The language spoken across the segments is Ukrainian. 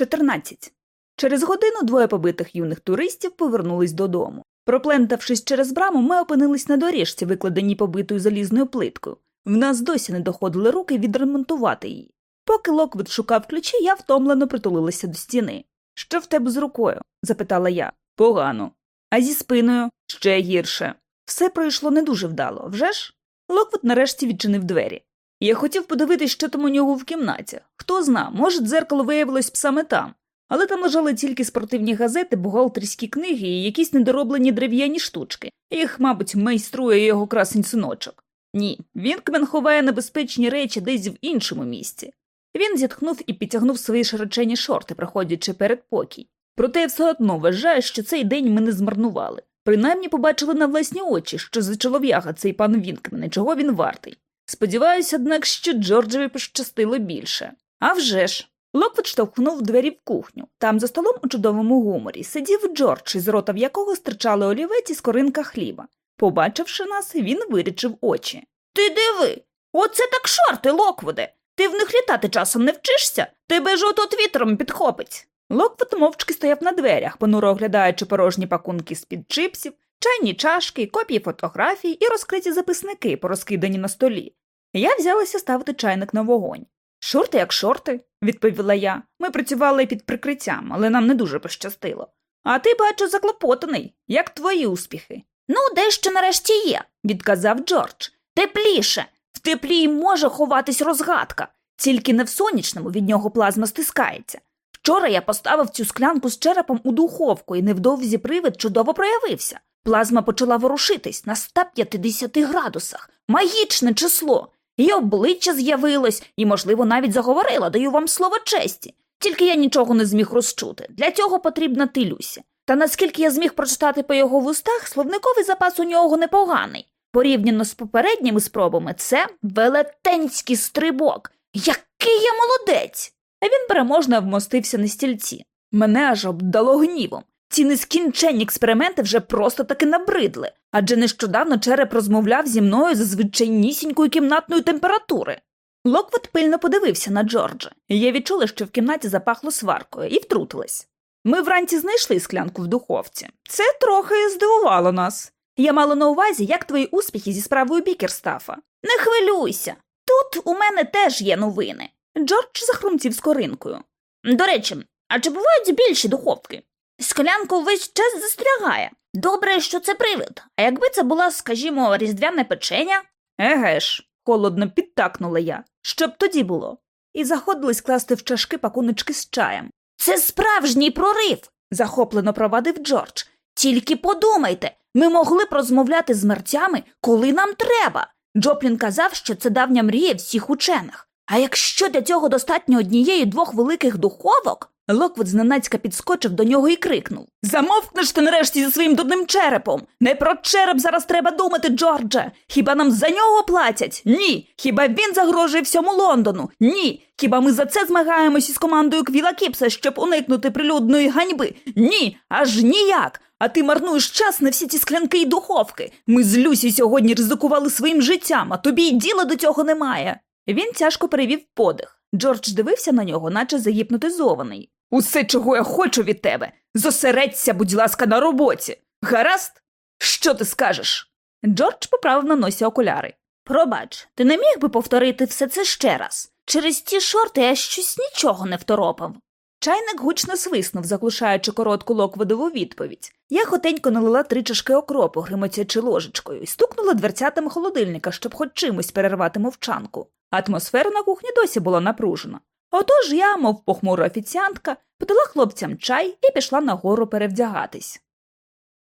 14. Через годину двоє побитих юних туристів повернулись додому. Проплентавшись через браму, ми опинились на доріжці, викладеній побитою залізною плиткою. В нас досі не доходили руки відремонтувати її. Поки Локвуд шукав ключі, я втомлено притулилася до стіни. Що в тебе з рукою? запитала я. Погано. А зі спиною ще гірше. Все пройшло не дуже вдало, вже ж? Локвуд нарешті відчинив двері. Я хотів подивитись, що там у нього в кімнаті. Хто зна, може, дзеркало виявилось б саме там. Але там лежали тільки спортивні газети, бухгалтерські книги і якісь недороблені дерев'яні штучки. Їх, мабуть, майструє його красень синочок. Ні, Вінкмен ховає небезпечні речі десь в іншому місці. Він зітхнув і підтягнув свої широчені шорти, проходячи перед покій. Проте я все одно вважаю, що цей день ми не змарнували. Принаймні побачили на власні очі, що за чолов'яга цей пан Вінкмен і чого він вартий. Сподіваюся, однак, що Джорджеві пощастило більше. А вже ж. Локвуд штовхнув двері в кухню. Там за столом у чудовому гуморі сидів Джордж, із рота в якого стирчали олівець і скоринка хліба. Побачивши нас, він вирічив очі. Ти диви, оце так шорти, Локвуде. Ти в них літати часом не вчишся? Тебе ж от вітром підхопить. Локвуд мовчки стояв на дверях, понуро оглядаючи порожні пакунки з-під чипсів, чайні чашки, копії фотографій і розкриті записники, порозкидані на столі. Я взялася ставити чайник на вогонь. Шорти як шорти, відповіла я. Ми працювали під прикриттям, але нам не дуже пощастило. А ти, бачу, заклопотаний, як твої успіхи. Ну, дещо нарешті є, відказав Джордж. Тепліше. В теплі й може ховатись розгадка, тільки не в сонячному від нього плазма стискається. Вчора я поставив цю склянку з черепом у духовку, і невдовзі привид чудово проявився. Плазма почала ворушитись на 150 градусах. Магічне число. І обличчя з'явилось, і, можливо, навіть заговорила, даю вам слово честі. Тільки я нічого не зміг розчути. Для цього потрібна ти, Люся. Та наскільки я зміг прочитати по його вустах, словниковий запас у нього непоганий. Порівняно з попередніми спробами, це велетенський стрибок. Який я молодець! А він переможно вмостився на стільці. Мене аж обдало гнівом. Ці нескінченні експерименти вже просто таки набридли, адже нещодавно череп розмовляв зі мною за звичайнісінької кімнатної температури. Локвуд пильно подивився на Джорджа, я відчула, що в кімнаті запахло сваркою, і втрутилась. Ми вранці знайшли склянку в духовці. Це трохи здивувало нас. Я мала на увазі, як твої успіхи зі справою Бікерстафа. Не хвилюйся. Тут у мене теж є новини. Джордж захрумтів скоринкою. До речі, а чи бувають більші духовки? Склянка весь час застрягає. Добре, що це привид. А якби це була, скажімо, різдвяне печення? Еге ж, холодно підтакнула я. Що б тоді було? І заходились класти в чашки пакуночки з чаєм. Це справжній прорив, захоплено провадив Джордж. Тільки подумайте, ми могли б розмовляти з мерцями, коли нам треба. Джоплін казав, що це давня мрія всіх учених. А якщо для цього достатньо однієї двох великих духовок? Локвуд зненацька підскочив до нього і крикнув Замовкнеш ти нарешті зі своїм дурним черепом. Не про череп зараз треба думати, Джордже. Хіба нам за нього платять? Ні. Хіба він загрожує всьому Лондону? Ні. Хіба ми за це змагаємось із командою Квіла Кіпса, щоб уникнути прилюдної ганьби? Ні, аж ніяк. А ти марнуєш час на всі ці склянки й духовки. Ми з Люсі сьогодні ризикували своїм життям, а тобі й діла до цього немає. Він тяжко перевів подих. Джордж дивився на нього, наче загіпнотизований. Усе, чого я хочу від тебе, зосередься, будь ласка, на роботі. Гаразд? Що ти скажеш? Джордж поправив на носі окуляри. Пробач, ти не міг би повторити все це ще раз? Через ті шорти я щось нічого не второпав. Чайник гучно свиснув, заглушаючи коротку локводову відповідь. Я хотенько налила три чашки окропу, гримотячи ложечкою, і стукнула дверцятами холодильника, щоб хоч чимось перервати мовчанку. Атмосфера на кухні досі була напружена. Отож я, мов похмура офіціантка, подала хлопцям чай і пішла нагору перевдягатись.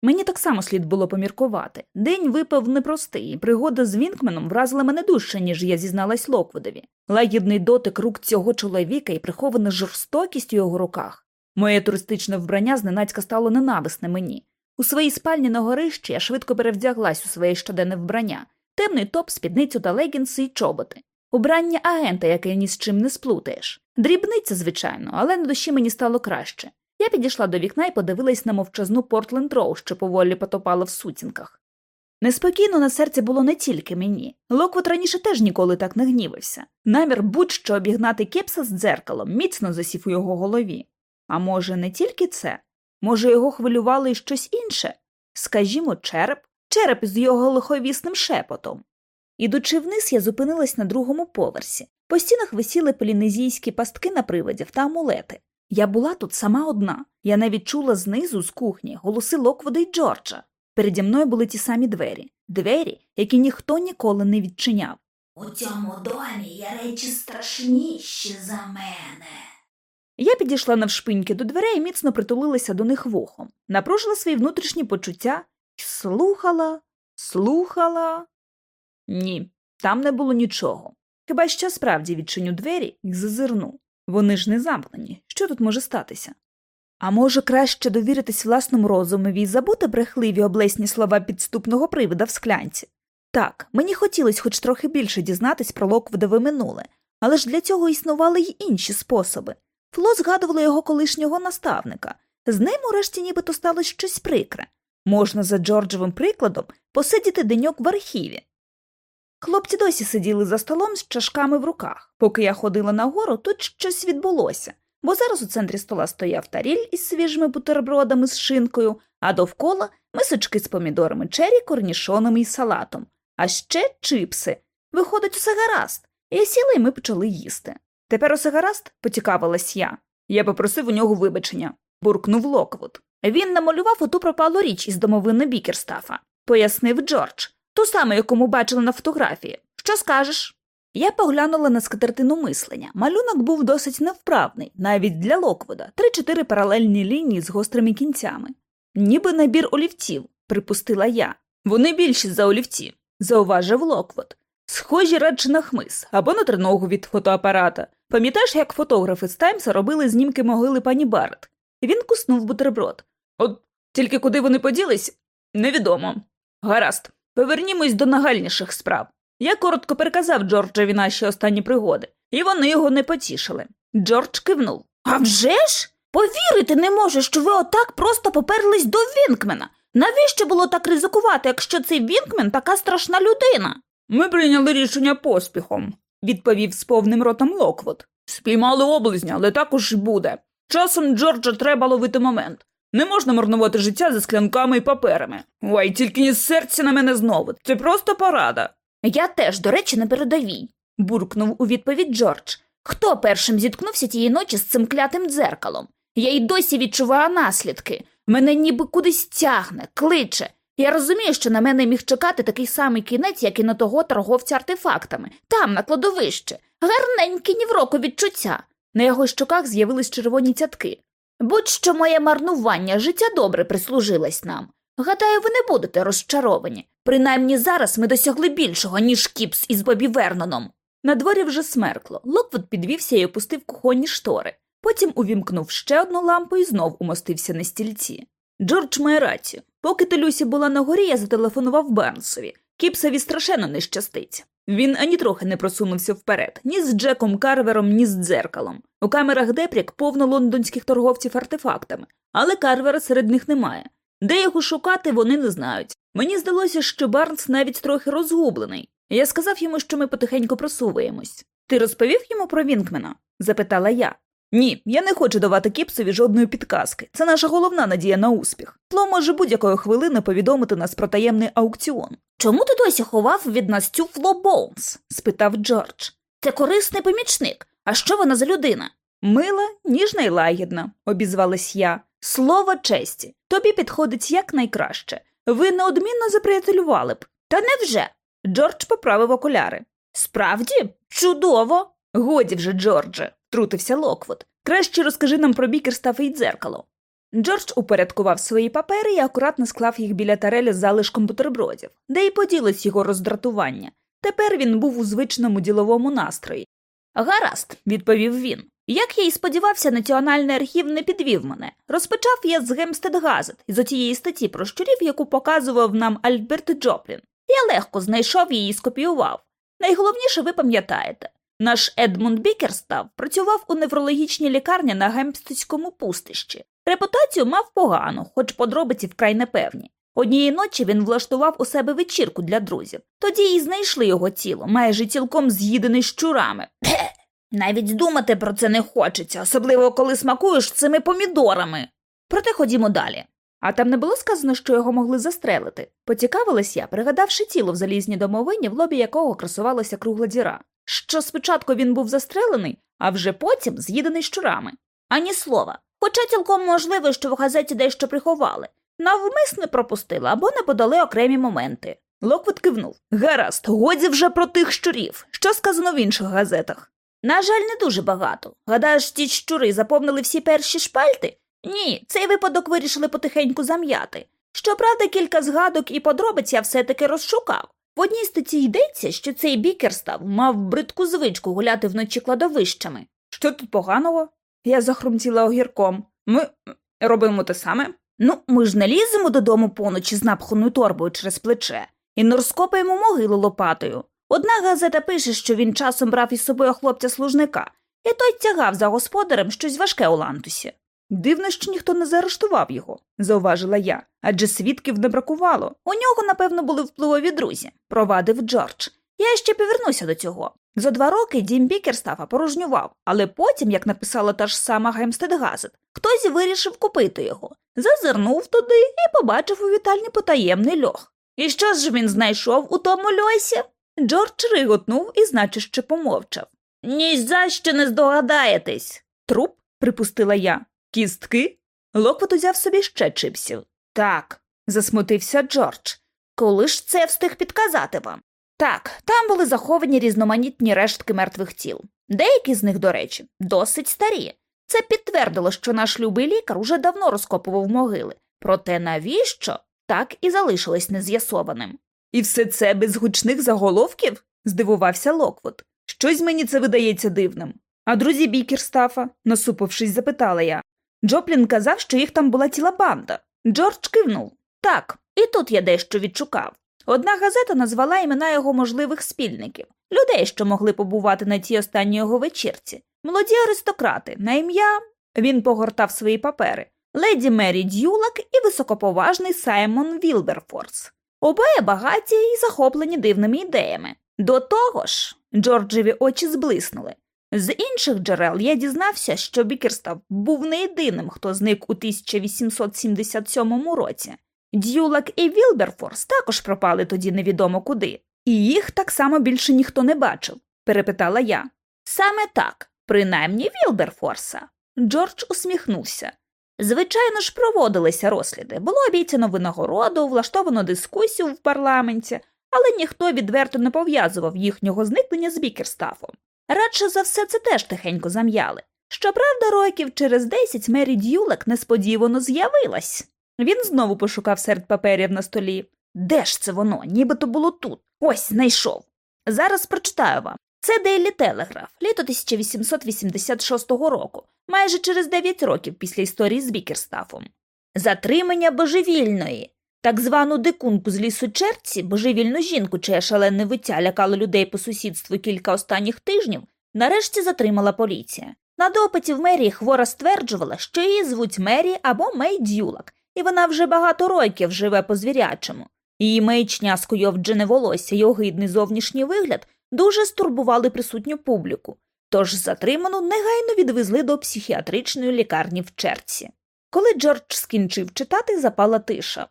Мені так само слід було поміркувати. День випав непростий, і пригода з Вінкменом вразила мене дужче, ніж я зізналась Локвудові. Лагідний дотик рук цього чоловіка і прихована жорстокість у його руках. Моє туристичне вбрання зненацька стало ненависне мені. У своїй спальні на горищі я швидко перевдяглась у своє щоденне вбрання, темний топ, спідницю та легінси й чоботи. Убрання агента, яке ні з чим не сплутаєш. Дрібниця, звичайно, але на душі мені стало краще. Я підійшла до вікна і подивилась на мовчазну Портленд Роу, що поволі потопала в сутінках. Неспокійно на серці було не тільки мені. Локвот раніше теж ніколи так не гнівився. Намір будь-що обігнати кепса з дзеркалом міцно засів у його голові. А може, не тільки це? Може, його хвилювало й щось інше? Скажімо, череп, череп із його лиховісним шепотом. Ідучи вниз, я зупинилась на другому поверсі. По стінах висіли полінезійські пастки на привидів та амулети. Я була тут сама одна. Я навіть чула знизу з кухні голоси Локвода й Джорджа. Переді мною були ті самі двері, двері, які ніхто ніколи не відчиняв. У цьому домі є речі страшніші за мене. Я підійшла навшпиньки до дверей і міцно притулилася до них вухом, напружила свої внутрішні почуття і слухала, слухала. Ні, там не було нічого. Хіба що справді відчиню двері і зазирну. Вони ж не замкнені. Що тут може статися? А може, краще довіритись власному розумові і забути брехливі облесні слова підступного привида в склянці? Так, мені хотілося хоч трохи більше дізнатись про Локвудове минуле, але ж для цього існували й інші способи. Фло згадувало його колишнього наставника. З ним, урешті, нібито сталося щось прикре. Можна за Джорджевим прикладом посидіти деньок в архіві. Хлопці досі сиділи за столом з чашками в руках. Поки я ходила нагору, тут щось відбулося, бо зараз у центрі стола стояв таріль із свіжими бутербродами з шинкою, а довкола мисочки з помідорами чері, корнішонами і салатом, а ще чипси. Виходить, усе гаразд. Я сіла і ми почали їсти. Тепер усе гаразд, поцікавилась я. Я попросив у нього вибачення, буркнув Локвуд. Він намалював оту пропалу річ із домовини Бікерстафа, пояснив Джордж, ту саму, яку ми бачили на фотографії. Що скажеш? Я поглянула на скатертину мислення. Малюнок був досить невправний, навіть для Локвуда, три-чотири паралельні лінії з гострими кінцями. Ніби набір олівців, припустила я. Вони більші за олівці, зауважив Локвуд. Схожі радше на хмиз або на триногу від фотоапарата. Пам'ятаєш, як фотографи з Таймса робили знімки могили пані Барретт? Він куснув бутерброд. От тільки куди вони поділись, невідомо. Гаразд, повернімось до нагальніших справ. Я коротко переказала Джорджеві наші останні пригоди, і вони його не потішили. Джордж кивнув. А вже ж? Повірити не можу, що ви отак просто поперлись до Вінкмена. Навіщо було так ризикувати, якщо цей Вінкмен така страшна людина? Ми прийняли рішення поспіхом, відповів з повним ротом Локвуд. Спіймали облизня, але таке буде. Часом Джорджа треба ловити момент. Не можна марнувати життя за склянками і паперами. Ой, тільки не сердься на мене знову. Це просто порада. Я теж, до речі, на передовій, буркнув у відповідь Джордж. Хто першим зіткнувся тієї ночі з цим клятим дзеркалом? Я й досі відчуваю наслідки. Мене ніби кудись тягне, кличе. Я розумію, що на мене міг чекати такий самий кінець, як і на того торговця артефактами, там, на кладовищі. Гарненьке, нівроку, відчуття. На його щоках з'явились червоні цятки. Будь-що моє марнування життя добре прислужилось нам. Гадаю, ви не будете розчаровані. Принаймні зараз ми досягли більшого, ніж Кіпс із Бобі Верноном. На дворі вже смеркло. Локвуд підвівся і опустив кухонні штори. Потім увімкнув ще одну лампу і знов умостився на стільці. Джордж має рацію. Поки Телюсі була на горі, я зателефонував Бернсові. Кіпсові страшенно не щастить. Він ані трохи не просунувся вперед, ні з Джеком Карвером, ні з дзеркалом. У камерах Депрік повно лондонських торговців артефактами, але Карвера серед них немає. Де його шукати, вони не знають. Мені здалося, що Барнс навіть трохи розгублений. Я сказав йому, що ми потихеньку просуваємось. Ти розповів йому про Вінкмена? запитала я. Ні, я не хочу давати Кіпсові жодної підказки. Це наша головна надія на успіх. Тло може будь-якої хвилини повідомити нас про таємний аукціон. Чому ти досі ховав від нас цю Фло Боунс? спитав Джордж. Це корисний помічник. А що вона за людина? Мила, ніжна й лагідна, обізвалась я. Слово честі. Тобі підходить якнайкраще. Ви неодмінно заприятелювали б. Та невже? Джордж поправив окуляри. Справді, чудово. Годі вже, Джордже, втрутився Локвуд. Краще розкажи нам про Бікерстафа і дзеркало. Джордж упорядкував свої папери і акуратно склав їх біля тареля з залишком бутербродів, де й поділить його роздратування. Тепер він був у звичному діловому настрої. Гаразд, відповів він. Як я й сподівався, національний архів не підвів мене. Розпочав я з Гемстед Газет із отієї статті про щурів, яку показував нам Альберт Джоплін. Я легко знайшов її і скопіював. Найголовніше ви пам'ятаєте. Наш Едмунд Бікерстав працював у неврологічній лікарні на Гемстедському пустищі. Репутацію мав погану, хоч подробиці вкрай непевні. Однієї ночі він влаштував у себе вечірку для друзів. Тоді і знайшли його тіло, майже цілком з'їдене щурами. Навіть думати про це не хочеться, особливо коли смакуєш цими помідорами. Проте ходімо далі. А там не було сказано, що його могли застрелити. Поцікавилась я, пригадавши тіло в залізній домовині, в лобі якого красувалася кругла діра. Що спочатку він був застрелений, а вже потім з'їдений щурами. Ані слова. Хоча цілком можливо, що в газеті дещо приховали. Навмисне пропустили або не подали окремі моменти. Локвуд кивнув. Гаразд, годі вже про тих щурів. Що сказано в інших газетах? На жаль, не дуже багато. Гадаєш, ті щури заповнили всі перші шпальти? Ні, цей випадок вирішили потихеньку зам'яти. Щоправда, кілька згадок і подробиць я все-таки розшукав. В одній статті йдеться, що цей бікерстав мав бридку звичку гуляти вночі кладовищами. Що тут поганого? Я захрумтіла огірком. Ми робимо те саме. Ну, ми ж не ліземо додому поночі з напханою торбою через плече і не розкопаємо могилу лопатою. Одна газета пише, що він часом брав із собою хлопця служника, і той тягав за господарем щось важке у лантусі. Дивно, що ніхто не заарештував його, зауважила я, адже свідків не бракувало. У нього, напевно, були впливові друзі, провадив Джордж. Я ще повернуся до цього. За два роки дім Бікерстафа порожнював, але потім, як написала та ж сама Гемстед Газет, хтось вирішив купити його, зазирнув туди і побачив у вітальні потаємний льох. І що ж він знайшов у тому льосі? Джордж риготнув і, значище, помовчав. Ні за що не здогадаєтесь. Труп, припустила я. Кістки? Локвот узяв собі ще чипсів. Так, засмутився Джордж. Коли ж це встиг підказати вам? Так, там були заховані різноманітні рештки мертвих тіл. Деякі з них, до речі, досить старі. Це підтвердило, що наш любий лікар уже давно розкопував могили. Проте навіщо так і залишилось нез'ясованим. І все це без гучних заголовків? здивувався Локвуд. Щось мені це видається дивним. А друзі Бікерстафа, насупившись, запитала я. Джоплін казав, що їх там була ціла банда. Джордж кивнув. Так, і тут я дещо відшукав. Одна газета назвала імена його можливих спільників, людей, що могли побувати на тій останній його вечірці, молоді аристократи, на ім'я він погортав свої папери, леді Мері Дюлак і високоповажний Саймон Вілберфорс. Обоє багаті і захоплені дивними ідеями. До того ж, Джорджеві очі зблиснули. З інших джерел я дізнався, що Бікерстав був не єдиним, хто зник у 1877 році. Дюлак і Вілберфорс також пропали тоді невідомо куди, і їх так само більше ніхто не бачив, перепитала я. Саме так, принаймні Вілберфорса. Джордж усміхнувся. Звичайно ж, проводилися розсліди, було обіцяно винагороду, влаштовано дискусію в парламенті, але ніхто відверто не пов'язував їхнього зникнення з Бікерстафом. Радше за все це теж тихенько зам'яли. Щоправда, років через десять Мері Дюлак несподівано з'явилась. Він знову пошукав серед паперів на столі. Де ж це воно? Нібито було тут. Ось знайшов. Зараз прочитаю вам. Це Дейлі Телеграф, літо 1886 року, майже через 9 років після історії з Бікерстафом. Затримання божевільної. Так звану дикунку з лісу черці, божевільну жінку, чия шалене виття лякало людей по сусідству кілька останніх тижнів, нарешті затримала поліція. На допиті в мерії хвора стверджувала, що її звуть Мері або Мей Дюлак, і вона вже багато років живе по звірячому. Її маячня скуйовджене волосся й огидний зовнішній вигляд дуже стурбували присутню публіку, тож затриману негайно відвезли до психіатричної лікарні в Черці. Коли Джордж скінчив читати, запала тиша.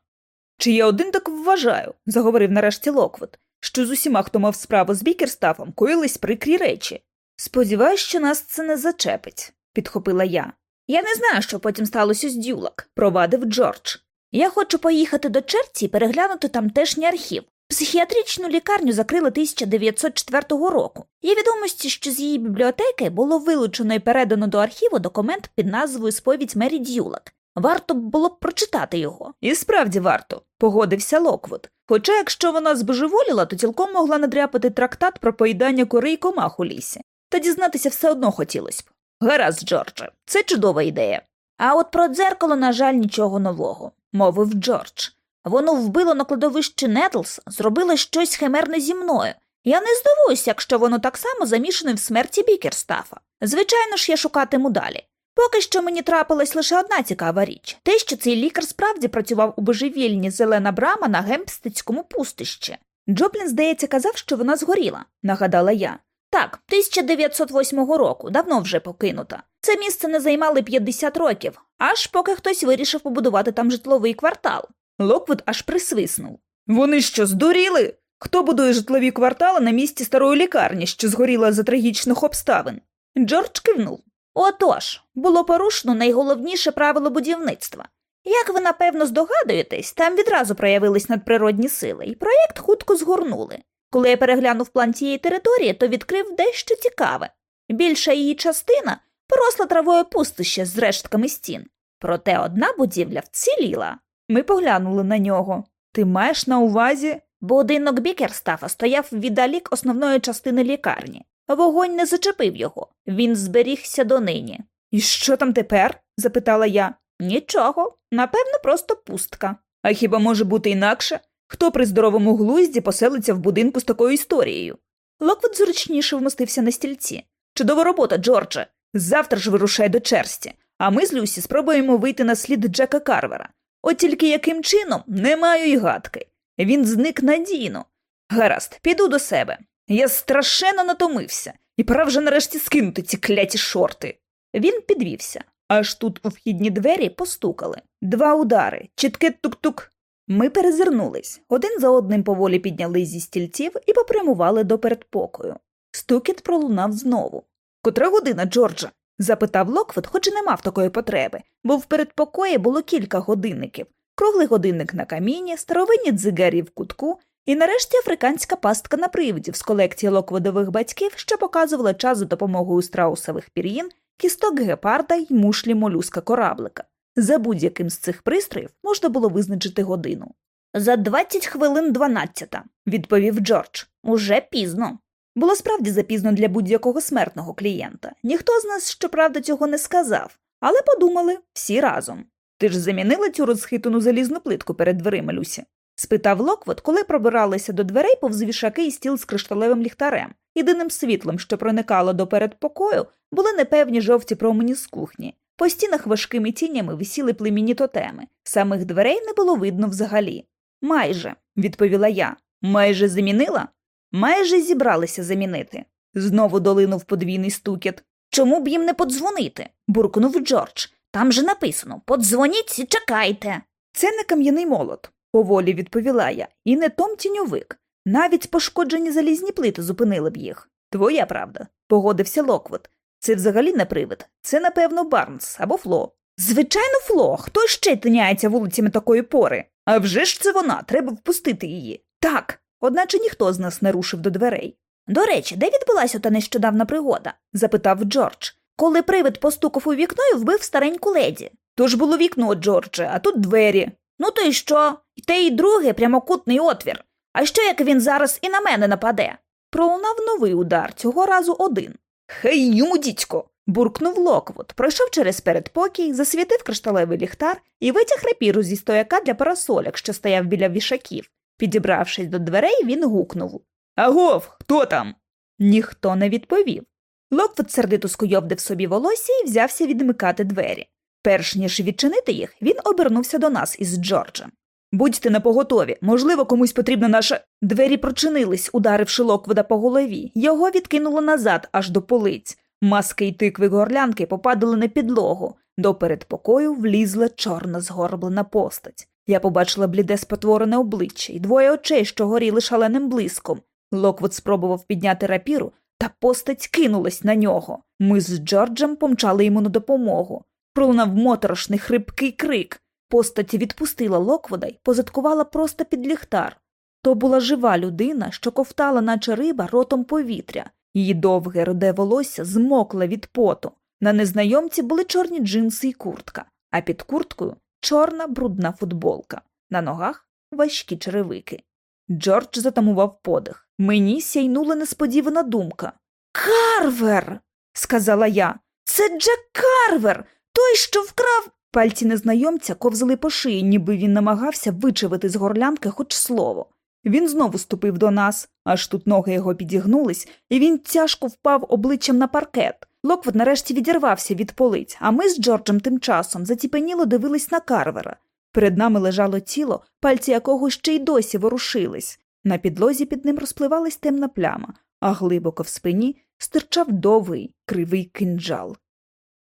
Чи я один так вважаю, заговорив нарешті Локвуд, що з усіма, хто мав справу з Бікерстафом, коїлись прикрі речі. Сподіваюсь, що нас це не зачепить, підхопила я. Я не знаю, що потім сталося з Дюлак, провадив Джордж. Я хочу поїхати до Черці і переглянути тамтешній архів. Психіатричну лікарню закрили 1904 року. Є відомості, що з її бібліотеки було вилучено і передано до архіву документ під назвою Сповідь Мері Дюлак. Варто було б прочитати його. І справді варто, погодився Локвуд. Хоча, якщо вона збожеволіла, то цілком могла надряпати трактат про поїдання кори й комах у лісі. Та дізнатися все одно хотілося б. Гаразд, Джордже, це чудова ідея. А от про дзеркало, на жаль, нічого нового, мовив Джордж. Воно вбило на кладовищі Нетлс, зробило щось химерне зі мною. Я не здивуюся, якщо воно так само замішане в смерті Бікерстафа. Звичайно ж, я шукатиму далі. Поки що мені трапилась лише одна цікава річ те, що цей лікар справді працював у божевільні Зелена Брама на гемпстидському пустищі. Джоплін, здається, казав, що вона згоріла, нагадала я. Так, 1908 року, давно вже покинута. Це місце не займали 50 років, аж поки хтось вирішив побудувати там житловий квартал. Локвуд аж присвиснув. Вони що, здуріли? Хто будує житлові квартали на місці старої лікарні, що згоріла за трагічних обставин? Джордж кивнув. Отож, було порушено найголовніше правило будівництва. Як ви напевно здогадуєтесь, там відразу проявились надприродні сили, і проєкт хутко згорнули. Коли я переглянув план цієї території, то відкрив дещо цікаве. Більша її частина поросла травою пустище з рештками стін. Проте одна будівля вціліла. Ми поглянули на нього. Ти маєш на увазі? Будинок Бікерстафа стояв віддалік від основної частини лікарні. Вогонь не зачепив його, він зберігся донині. І що там тепер? запитала я. Нічого, напевно, просто пустка. А хіба може бути інакше? Хто при здоровому глузді поселиться в будинку з такою історією? Локвуд зручніше вмостився на стільці. Чудова робота, Джордже. Завтра ж вирушай до черсті, а ми з Люсі спробуємо вийти на слід Джека Карвера. От тільки яким чином не маю й гадки. Він зник надійно. Гаразд, піду до себе. Я страшенно натомився, і пора вже нарешті скинути ці кляті шорти. Він підвівся. Аж тут у вхідні двері постукали. Два удари, чітке тук-тук. Ми перезирнулись, один за одним поволі піднялись зі стільців і попрямували до передпокою. Стукіт пролунав знову. Котра година, Джордже? запитав Локвуд, хоч і не мав такої потреби, бо в передпокої було кілька годинників круглий годинник на каміні, старовинні дзигарі в кутку і нарешті африканська пастка на привидів з колекції Локвудових батьків, що показувала час за допомогою страусових пір'їн, кісток гепарда й мушлі молюска кораблика. За будь-яким з цих пристроїв можна було визначити годину. За двадцять хвилин дванадцята, відповів Джордж. Уже пізно. Було справді запізно для будь-якого смертного клієнта. Ніхто з нас, щоправда, цього не сказав, але подумали всі разом. Ти ж замінила цю розхитану залізну плитку перед дверима, Люсі? Спитав Локвот, коли пробиралися до дверей повз вішаки і стіл з кришталевим ліхтарем. Єдиним світлом, що проникало до передпокою, були непевні жовті промені з кухні. По стінах важкими тінями висіли племінні тотеми. Самих дверей не було видно взагалі. Майже, відповіла я. Майже замінила? Майже зібралися замінити. Знову долинув подвійний стукіт. Чому б їм не подзвонити? буркнув Джордж. Там же написано подзвоніть і чекайте. Це не кам'яний молот, поволі відповіла я, і не Том Тіньовик. Навіть пошкоджені залізні плити зупинили б їх. Твоя правда, погодився Локвуд. Це взагалі не привид. Це, напевно, Барнс або Фло. Звичайно, Фло, хто ще тиняється вулицями такої пори? Авжеж, це вона, треба впустити її. Так, одначе ніхто з нас не рушив до дверей. До речі, де відбулася та нещодавна пригода? запитав Джордж. Коли привид постукав у вікно і вбив стареньку леді. То ж було вікно, Джордже, а тут двері. Ну то й що? І те й друге прямокутний отвір. А що як він зараз і на мене нападе? Пролунав новий удар, цього разу один. Хай йому дідько, буркнув Локвуд, пройшов через передпокій, засвітив кришталевий ліхтар і витяг рапіру зі стояка для парасоляк, що стояв біля вішаків. Підібравшись до дверей, він гукнув Агов, хто там? Ніхто не відповів. Локвуд сердито скуйовдив собі волосся і взявся відмикати двері. Перш ніж відчинити їх, він обернувся до нас із Джорджем. Будьте напоготові, можливо, комусь потрібна наша. Двері прочинились, ударивши Локвуда по голові. Його відкинуло назад аж до полиць. Маски й тикви горлянки попадали на підлогу. До передпокою влізла чорна згорблена постать. Я побачила бліде спотворене обличчя і двоє очей, що горіли шаленим блиском. Локвуд спробував підняти рапіру, та постать кинулась на нього. Ми з Джорджем помчали йому на допомогу. Пролунав моторошний хрипкий крик. Постать відпустила Локвуда й позадкувала просто під ліхтар. То була жива людина, що ковтала, наче риба, ротом повітря. Її довге руде волосся змокле від поту. На незнайомці були чорні джинси і куртка, а під курткою чорна брудна футболка, на ногах важкі черевики. Джордж затамував подих. Мені сяйнула несподівана думка. Карвер. сказала я. Це Джек Карвер, той, що вкрав. Пальці незнайомця ковзали по шиї, ніби він намагався вичавити з горлянки хоч слово. Він знову ступив до нас, аж тут ноги його підігнулись, і він тяжко впав обличчям на паркет. Локвуд нарешті відірвався від полиць, а ми з Джорджем тим часом заціпеніло дивились на Карвера. Перед нами лежало тіло, пальці якого ще й досі ворушились. На підлозі під ним розпливалась темна пляма, а глибоко в спині стирчав довгий кривий кинджал.